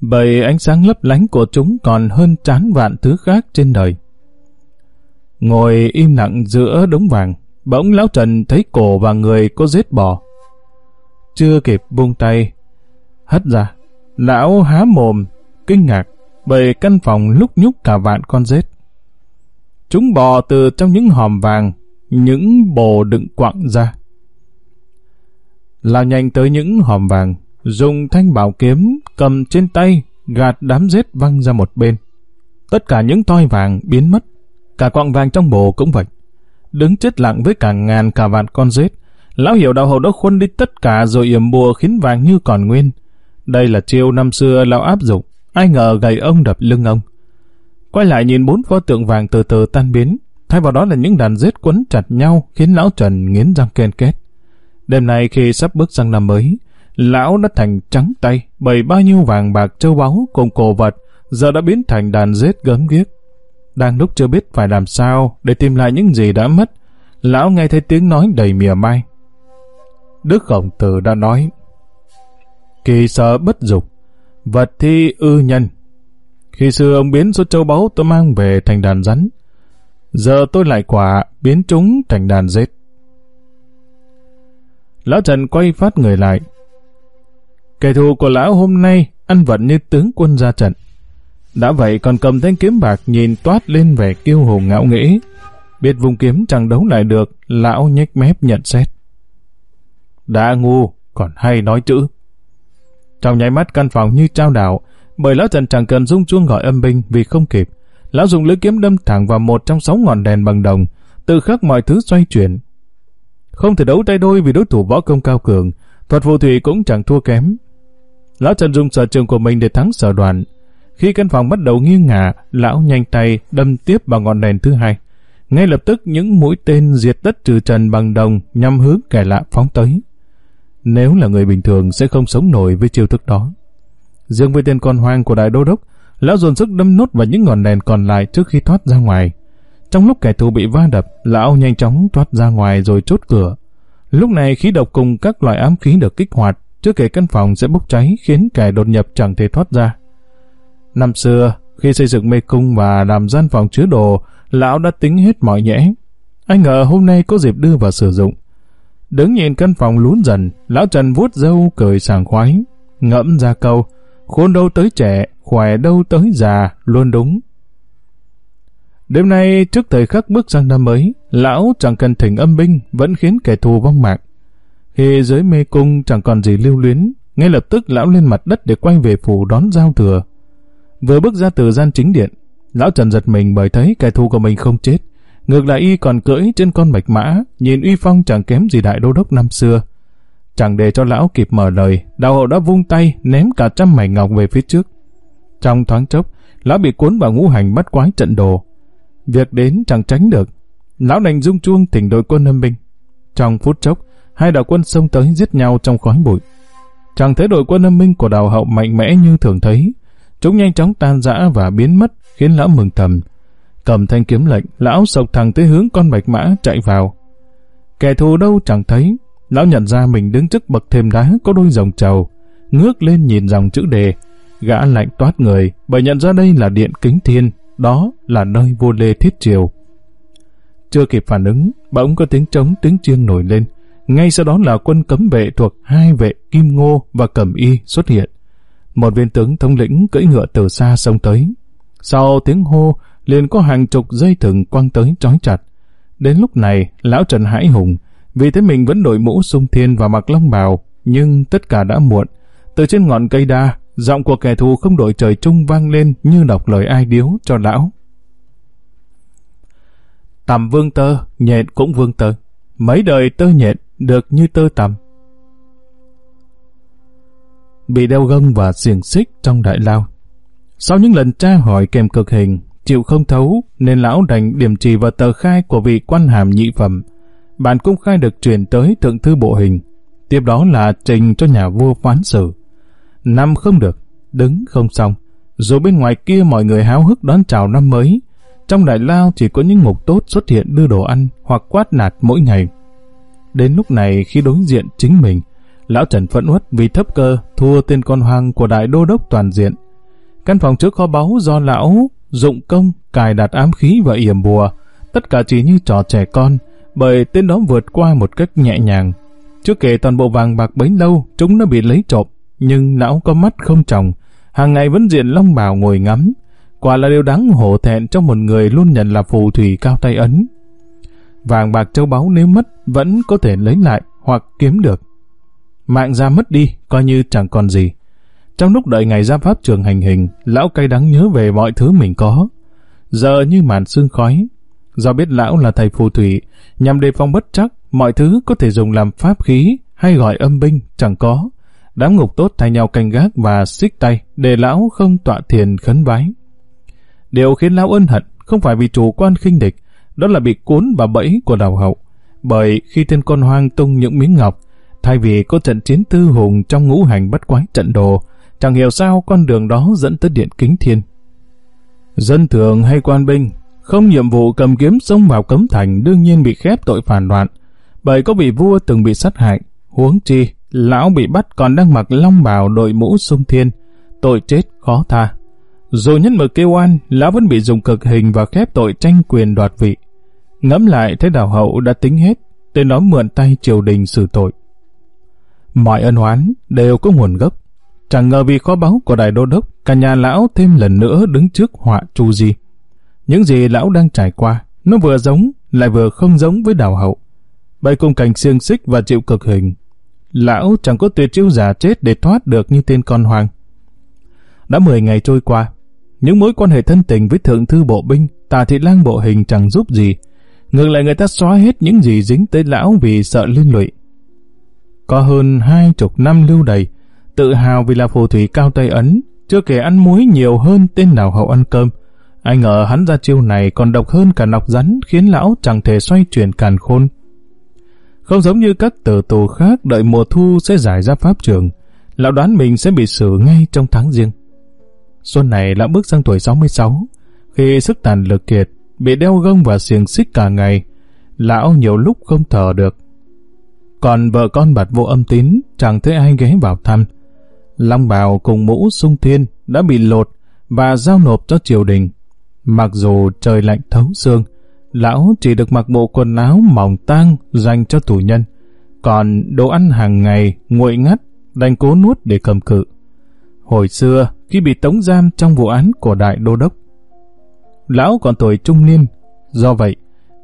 bởi ánh sáng lấp lánh của chúng còn hơn chán vạn thứ khác trên đời. Ngồi im lặng giữa đống vàng, bỗng lão Trần thấy cổ và người có giết bò. Chưa kịp buông tay, hất ra, lão há mồm, kinh ngạc bởi căn phòng lúc nhúc cả vạn con rết. Chúng bò từ trong những hòm vàng, những bồ đựng quặng ra. Lao nhanh tới những hòm vàng, dùng thanh bảo kiếm cầm trên tay, gạt đám rết văng ra một bên. Tất cả những toi vàng biến mất, cả quặng vàng trong bồ cũng vậy đứng chết lặng với cả ngàn cả vạn con rết. Lão hiểu đạo hầu đã khuân đi tất cả rồi yểm bùa khiến vàng như còn nguyên. Đây là chiêu năm xưa lão áp dụng, ai ngờ gầy ông đập lưng ông. Quay lại nhìn bốn pho tượng vàng từ từ tan biến, thay vào đó là những đàn rết quấn chặt nhau khiến lão Trần nghiến răng ken kết. Đêm nay khi sắp bước sang năm mới, lão đã thành trắng tay bởi bao nhiêu vàng bạc châu báu cùng cổ vật giờ đã biến thành đàn rết gớm ghiếc. Đang lúc chưa biết phải làm sao để tìm lại những gì đã mất, lão nghe thấy tiếng nói đầy mỉa mai. Đức Khổng Tử đã nói, Kỳ sở bất dục, vật thi ư nhân. Khi xưa ông biến số châu báu tôi mang về thành đàn rắn, giờ tôi lại quả biến chúng thành đàn rết. Lão Trần quay phát người lại. Kẻ thù của lão hôm nay ăn vận như tướng quân ra trận. Đã vậy còn cầm thanh kiếm bạc nhìn toát lên vẻ kiêu hùng ngạo nghễ. Biết vùng kiếm chẳng đấu lại được, lão nhếch mép nhận xét. Đã ngu, còn hay nói chữ. Trong nháy mắt căn phòng như trao đảo, bởi lão Trần chẳng cần rung chuông gọi âm binh vì không kịp. Lão dùng lưỡi kiếm đâm thẳng vào một trong sáu ngọn đèn bằng đồng, từ khắc mọi thứ xoay chuyển. Không thể đấu tay đôi vì đối thủ võ công cao cường, thuật phù thủy cũng chẳng thua kém. Lão Trần dùng sở trường của mình để thắng sở đoàn, khi căn phòng bắt đầu nghiêng ngả, lão nhanh tay đâm tiếp vào ngọn đèn thứ hai. Ngay lập tức những mũi tên diệt tất trừ trần bằng đồng nhằm hướng kẻ lạ phóng tới. Nếu là người bình thường sẽ không sống nổi với chiêu thức đó. Riêng với tên con hoang của đại đô đốc, lão dồn sức đâm nốt vào những ngọn đèn còn lại trước khi thoát ra ngoài. Trong lúc kẻ thù bị va đập, lão nhanh chóng thoát ra ngoài rồi chốt cửa. Lúc này khí độc cùng các loại ám khí được kích hoạt, trước kể căn phòng sẽ bốc cháy khiến kẻ đột nhập chẳng thể thoát ra. Năm xưa, khi xây dựng mê cung và làm gian phòng chứa đồ, lão đã tính hết mọi nhẽ. Anh ngờ hôm nay có dịp đưa vào sử dụng. Đứng nhìn căn phòng lún dần, lão Trần vuốt râu cười sảng khoái, ngẫm ra câu, khôn đâu tới trẻ, khỏe đâu tới già, luôn đúng. Đêm nay, trước thời khắc bước sang năm mới, lão chẳng cần thỉnh âm binh, vẫn khiến kẻ thù vong mạng. Khi dưới mê cung chẳng còn gì lưu luyến, ngay lập tức lão lên mặt đất để quay về phủ đón giao thừa. Vừa bước ra từ gian chính điện, lão Trần giật mình bởi thấy kẻ thù của mình không chết. Ngược lại y còn cưỡi trên con bạch mã, nhìn uy phong chẳng kém gì đại đô đốc năm xưa. Chẳng để cho lão kịp mở lời, đạo hậu đã vung tay ném cả trăm mảnh ngọc về phía trước. Trong thoáng chốc, lão bị cuốn vào ngũ hành bắt quái trận đồ. Việc đến chẳng tránh được. Lão đành rung chuông thỉnh đội quân âm binh. Trong phút chốc, hai đạo quân xông tới giết nhau trong khói bụi. Chẳng thấy đội quân âm minh của đào hậu mạnh mẽ như thường thấy, Chúng nhanh chóng tan rã và biến mất, khiến lão mừng thầm. Cầm thanh kiếm lệnh, lão sộc thẳng tới hướng con bạch mã chạy vào. Kẻ thù đâu chẳng thấy, lão nhận ra mình đứng trước bậc thềm đá có đôi dòng trầu, ngước lên nhìn dòng chữ đề, gã lạnh toát người, bởi nhận ra đây là điện kính thiên, đó là nơi vua Lê Thiết Triều. Chưa kịp phản ứng, bỗng có tiếng trống tiếng chiêng nổi lên. Ngay sau đó là quân cấm vệ thuộc hai vệ Kim Ngô và Cẩm Y xuất hiện một viên tướng thống lĩnh cưỡi ngựa từ xa xông tới. Sau tiếng hô, liền có hàng chục dây thừng quăng tới trói chặt. Đến lúc này, lão Trần hãi hùng, vì thế mình vẫn đội mũ sung thiên và mặc long bào, nhưng tất cả đã muộn. Từ trên ngọn cây đa, giọng của kẻ thù không đổi trời trung vang lên như đọc lời ai điếu cho lão. Tầm vương tơ, nhện cũng vương tơ. Mấy đời tơ nhện được như tơ tầm bị đeo gông và xiềng xích trong đại lao. Sau những lần tra hỏi kèm cực hình, chịu không thấu nên lão đành điểm trì vào tờ khai của vị quan hàm nhị phẩm. Bản công khai được chuyển tới thượng thư bộ hình, tiếp đó là trình cho nhà vua phán xử. Năm không được, đứng không xong, dù bên ngoài kia mọi người háo hức đón chào năm mới, trong đại lao chỉ có những ngục tốt xuất hiện đưa đồ ăn hoặc quát nạt mỗi ngày. Đến lúc này khi đối diện chính mình, Lão Trần phẫn uất vì thấp cơ thua tên con hoang của đại đô đốc toàn diện. Căn phòng trước kho báu do lão dụng công cài đặt ám khí và yểm bùa, tất cả chỉ như trò trẻ con, bởi tên đó vượt qua một cách nhẹ nhàng. Trước kể toàn bộ vàng bạc bấy lâu, chúng nó bị lấy trộm, nhưng lão có mắt không tròng, hàng ngày vẫn diện long bào ngồi ngắm. Quả là điều đáng hổ thẹn trong một người luôn nhận là phù thủy cao tay ấn. Vàng bạc châu báu nếu mất vẫn có thể lấy lại hoặc kiếm được mạng ra mất đi, coi như chẳng còn gì. Trong lúc đợi ngày ra pháp trường hành hình, lão cay đắng nhớ về mọi thứ mình có. Giờ như màn sương khói, Do biết lão là thầy phù thủy, nhằm đề phòng bất chắc, mọi thứ có thể dùng làm pháp khí hay gọi âm binh chẳng có. Đám ngục tốt thay nhau canh gác và xích tay để lão không tọa thiền khấn vái. Điều khiến lão ân hận không phải vì chủ quan khinh địch, đó là bị cuốn vào bẫy của đào hậu. Bởi khi tên con hoang tung những miếng ngọc, thay vì có trận chiến tư hùng trong ngũ hành bắt quái trận đồ, chẳng hiểu sao con đường đó dẫn tới điện kính thiên. Dân thường hay quan binh, không nhiệm vụ cầm kiếm xông vào cấm thành đương nhiên bị khép tội phản loạn, bởi có vị vua từng bị sát hại, huống chi, lão bị bắt còn đang mặc long bào đội mũ sung thiên, tội chết khó tha. Dù nhân mực kêu oan, lão vẫn bị dùng cực hình và khép tội tranh quyền đoạt vị. Ngẫm lại thấy đào hậu đã tính hết, tên nó mượn tay triều đình xử tội. Mọi ân oán đều có nguồn gốc. Chẳng ngờ vì khó báu của đại đô đốc, cả nhà lão thêm lần nữa đứng trước họa chu di. Những gì lão đang trải qua, nó vừa giống, lại vừa không giống với đào hậu. bay cùng cảnh xiềng xích và chịu cực hình, lão chẳng có tuyệt chiêu giả chết để thoát được như tên con hoàng. Đã 10 ngày trôi qua, những mối quan hệ thân tình với thượng thư bộ binh, tà thị lang bộ hình chẳng giúp gì. Ngược lại người ta xóa hết những gì dính tới lão vì sợ liên lụy. Có hơn hai chục năm lưu đầy, tự hào vì là phù thủy cao Tây Ấn, chưa kể ăn muối nhiều hơn tên nào hậu ăn cơm. Ai ngờ hắn ra chiêu này còn độc hơn cả nọc rắn khiến lão chẳng thể xoay chuyển càn khôn. Không giống như các tử tù khác đợi mùa thu sẽ giải ra pháp trường, lão đoán mình sẽ bị xử ngay trong tháng riêng. Xuân này lão bước sang tuổi 66, khi sức tàn lực kiệt, bị đeo gông và xiềng xích cả ngày, lão nhiều lúc không thở được. Còn vợ con bạt vô âm tín, chẳng thấy ai ghé vào thăm. Long bào cùng mũ sung thiên đã bị lột và giao nộp cho triều đình. Mặc dù trời lạnh thấu xương, lão chỉ được mặc bộ quần áo mỏng tang dành cho tù nhân. Còn đồ ăn hàng ngày nguội ngắt, đành cố nuốt để cầm cự. Hồi xưa, khi bị tống giam trong vụ án của đại đô đốc. Lão còn tuổi trung niên, do vậy,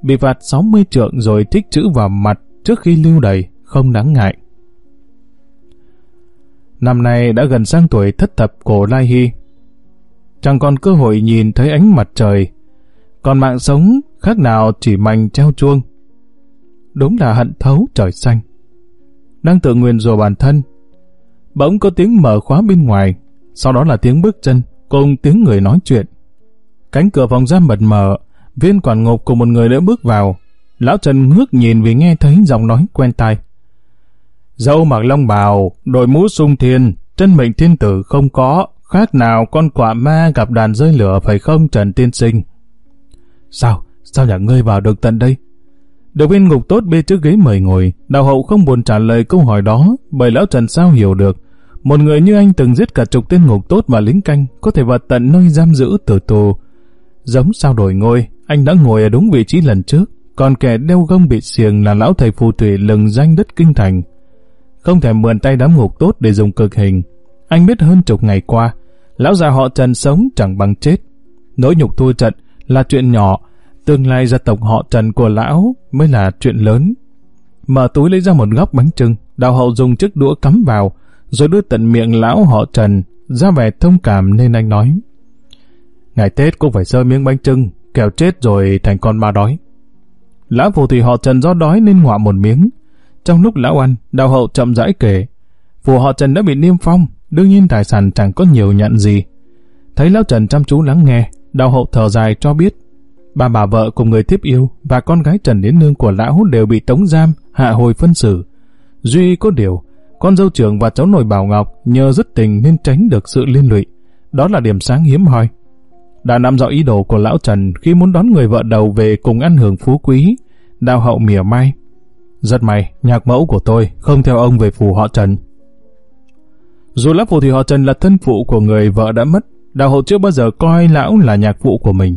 bị phạt 60 trượng rồi thích chữ vào mặt trước khi lưu đầy, không đáng ngại. Năm nay đã gần sang tuổi thất thập cổ Lai Hy. Chẳng còn cơ hội nhìn thấy ánh mặt trời, còn mạng sống khác nào chỉ mảnh treo chuông. Đúng là hận thấu trời xanh. Đang tự nguyện rùa bản thân, bỗng có tiếng mở khóa bên ngoài, sau đó là tiếng bước chân, cùng tiếng người nói chuyện. Cánh cửa phòng giam bật mở, viên quản ngục cùng một người nữa bước vào. Lão Trần ngước nhìn vì nghe thấy giọng nói quen tai. Dâu mặc long bào, đội mũ sung thiên, chân mệnh thiên tử không có, khác nào con quạ ma gặp đàn rơi lửa phải không Trần Tiên Sinh? Sao? Sao nhà ngươi vào được tận đây? Được viên ngục tốt bê trước ghế mời ngồi, đào hậu không buồn trả lời câu hỏi đó, bởi lão Trần sao hiểu được, một người như anh từng giết cả chục tên ngục tốt và lính canh có thể vào tận nơi giam giữ tử tù. Giống sao đổi ngôi, anh đã ngồi ở đúng vị trí lần trước, còn kẻ đeo gông bị xiềng là lão thầy phù thủy lừng danh đất kinh thành. Không thể mượn tay đám ngục tốt để dùng cực hình. Anh biết hơn chục ngày qua, lão già họ Trần sống chẳng bằng chết. Nỗi nhục thua trận là chuyện nhỏ, tương lai gia tộc họ Trần của lão mới là chuyện lớn. Mở túi lấy ra một góc bánh trưng, đào hậu dùng chiếc đũa cắm vào, rồi đưa tận miệng lão họ Trần, ra vẻ thông cảm nên anh nói. Ngày Tết cũng phải sơ miếng bánh trưng, kẻo chết rồi thành con ma đói. Lão phù thủy họ Trần do đói nên ngọa một miếng. Trong lúc lão ăn, đào hậu chậm rãi kể. Phù họ Trần đã bị niêm phong, đương nhiên tài sản chẳng có nhiều nhận gì. Thấy lão Trần chăm chú lắng nghe, đào hậu thở dài cho biết. Bà bà vợ cùng người tiếp yêu và con gái Trần Đến Nương của lão đều bị tống giam, hạ hồi phân xử. Duy có điều, con dâu trưởng và cháu nội Bảo Ngọc nhờ dứt tình nên tránh được sự liên lụy. Đó là điểm sáng hiếm hoi. Đã nắm rõ ý đồ của lão Trần khi muốn đón người vợ đầu về cùng ăn hưởng phú quý, đào hậu mỉa mai. Rất may, nhạc mẫu của tôi không theo ông về phủ họ Trần. Dù lão phù thì họ Trần là thân phụ của người vợ đã mất, đào hậu chưa bao giờ coi lão là nhạc phụ của mình.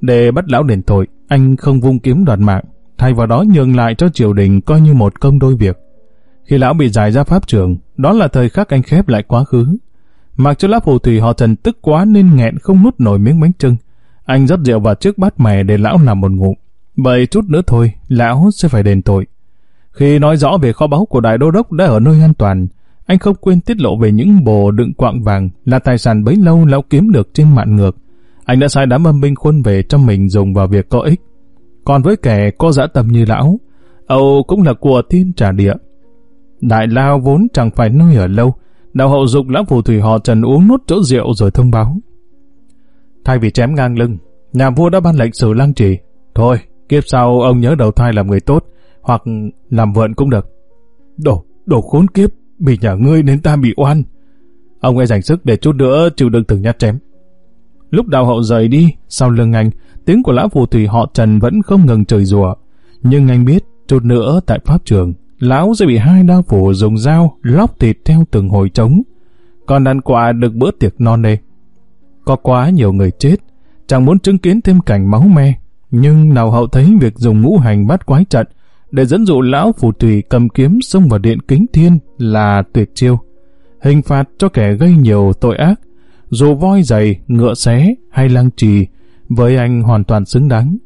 Để bắt lão đền tội, anh không vung kiếm đoạt mạng, thay vào đó nhường lại cho triều đình coi như một công đôi việc. Khi lão bị giải ra pháp trường, đó là thời khắc anh khép lại quá khứ. Mặc cho lá phù thủy họ trần tức quá nên nghẹn không nuốt nổi miếng bánh trưng. Anh rót rượu vào trước bát mè để lão làm một ngụm. Vậy chút nữa thôi, lão sẽ phải đền tội. Khi nói rõ về kho báu của đại đô đốc đã ở nơi an toàn, anh không quên tiết lộ về những bồ đựng quạng vàng là tài sản bấy lâu lão kiếm được trên mạn ngược. Anh đã sai đám âm binh khuôn về cho mình dùng vào việc có ích. còn với kẻ có dã tâm như lão, Âu cũng là của thiên trả địa. Đại lao vốn chẳng phải nơi ở lâu, đạo hậu dục lão phù thủy họ trần uống nốt chỗ rượu rồi thông báo. Thay vì chém ngang lưng, nhà vua đã ban lệnh xử lăng trì. Thôi, kiếp sau ông nhớ đầu thai làm người tốt, hoặc làm vượn cũng được. Đồ, đồ khốn kiếp, bị nhà ngươi nên ta bị oan. Ông hãy dành sức để chút nữa chịu đựng từng nhát chém. Lúc đào hậu rời đi, sau lưng anh, tiếng của lão phù thủy họ Trần vẫn không ngừng trời rùa. Nhưng anh biết, chút nữa tại pháp trường, lão sẽ bị hai đao phủ dùng dao lóc thịt theo từng hồi trống. Còn đàn quạ được bữa tiệc non nê. Có quá nhiều người chết, chẳng muốn chứng kiến thêm cảnh máu me. Nhưng nào hậu thấy việc dùng ngũ hành bắt quái trận để dẫn dụ lão phù thủy cầm kiếm xông vào điện kính thiên là tuyệt chiêu. Hình phạt cho kẻ gây nhiều tội ác, dù voi dày, ngựa xé hay lăng trì, với anh hoàn toàn xứng đáng.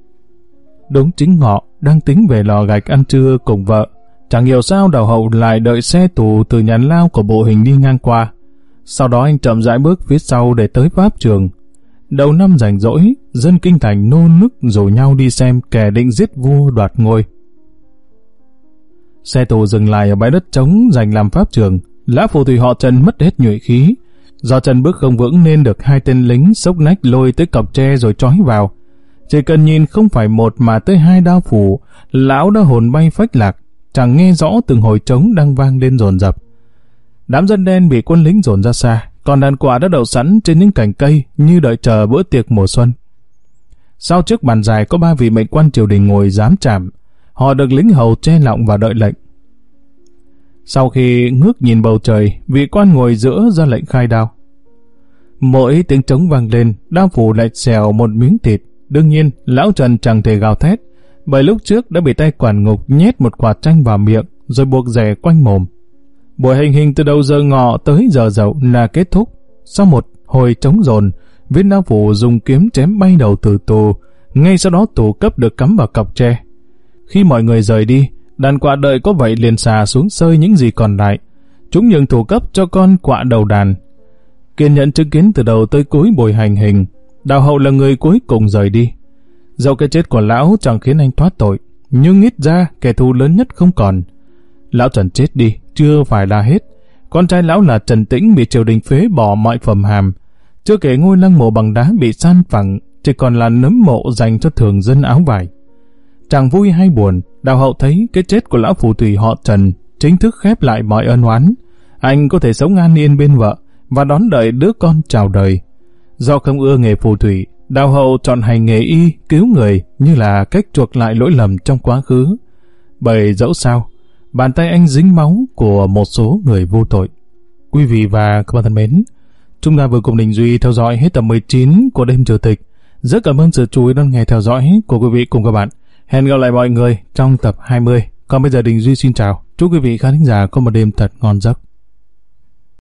Đúng chính ngọ đang tính về lò gạch ăn trưa cùng vợ. Chẳng hiểu sao đào hậu lại đợi xe tù từ nhà lao của bộ hình đi ngang qua. Sau đó anh chậm rãi bước phía sau để tới pháp trường. Đầu năm rảnh rỗi, dân kinh thành nô nức rủ nhau đi xem kẻ định giết vua đoạt ngôi. Xe tù dừng lại ở bãi đất trống dành làm pháp trường. Lã phù thủy họ Trần mất hết nhuệ khí. Do Trần bước không vững nên được hai tên lính sốc nách lôi tới cọc tre rồi trói vào. Chỉ cần nhìn không phải một mà tới hai đao phủ, lão đã hồn bay phách lạc, chẳng nghe rõ từng hồi trống đang vang lên rồn rập. Đám dân đen bị quân lính dồn ra xa, còn đàn quả đã đậu sẵn trên những cành cây như đợi chờ bữa tiệc mùa xuân. Sau trước bàn dài có ba vị mệnh quan triều đình ngồi giám chạm, họ được lính hầu che lọng và đợi lệnh. Sau khi ngước nhìn bầu trời, vị quan ngồi giữa ra lệnh khai đao. Mỗi tiếng trống vang lên, đao phủ lại xèo một miếng thịt. Đương nhiên, lão Trần chẳng thể gào thét, bởi lúc trước đã bị tay quản ngục nhét một quả chanh vào miệng, rồi buộc rẻ quanh mồm. Buổi hành hình từ đầu giờ ngọ tới giờ dậu là kết thúc. Sau một hồi trống rồn viên đao phủ dùng kiếm chém bay đầu từ tù, ngay sau đó tù cấp được cắm vào cọc tre. Khi mọi người rời đi, đàn quạ đợi có vậy liền xà xuống sơi những gì còn lại. Chúng nhường thủ cấp cho con quạ đầu đàn. Kiên nhẫn chứng kiến từ đầu tới cuối buổi hành hình, đào hậu là người cuối cùng rời đi. Dẫu cái chết của lão chẳng khiến anh thoát tội, nhưng ít ra kẻ thù lớn nhất không còn. Lão Trần chết đi, chưa phải là hết. Con trai lão là Trần Tĩnh bị triều đình phế bỏ mọi phẩm hàm. Chưa kể ngôi lăng mộ bằng đá bị san phẳng, chỉ còn là nấm mộ dành cho thường dân áo vải. Chẳng vui hay buồn, đào hậu thấy cái chết của lão phù thủy họ Trần chính thức khép lại mọi ân oán. Anh có thể sống an yên bên vợ và đón đợi đứa con chào đời. Do không ưa nghề phù thủy, đào hậu chọn hành nghề y cứu người như là cách chuộc lại lỗi lầm trong quá khứ. Bởi dẫu sao, bàn tay anh dính máu của một số người vô tội. Quý vị và các bạn thân mến, chúng ta vừa cùng Đình Duy theo dõi hết tập 19 của đêm trừ tịch. Rất cảm ơn sự chú ý đón nghe theo dõi của quý vị cùng các bạn. Hẹn gặp lại mọi người trong tập 20. Còn bây giờ Đình Duy xin chào. Chúc quý vị khán giả có một đêm thật ngon giấc.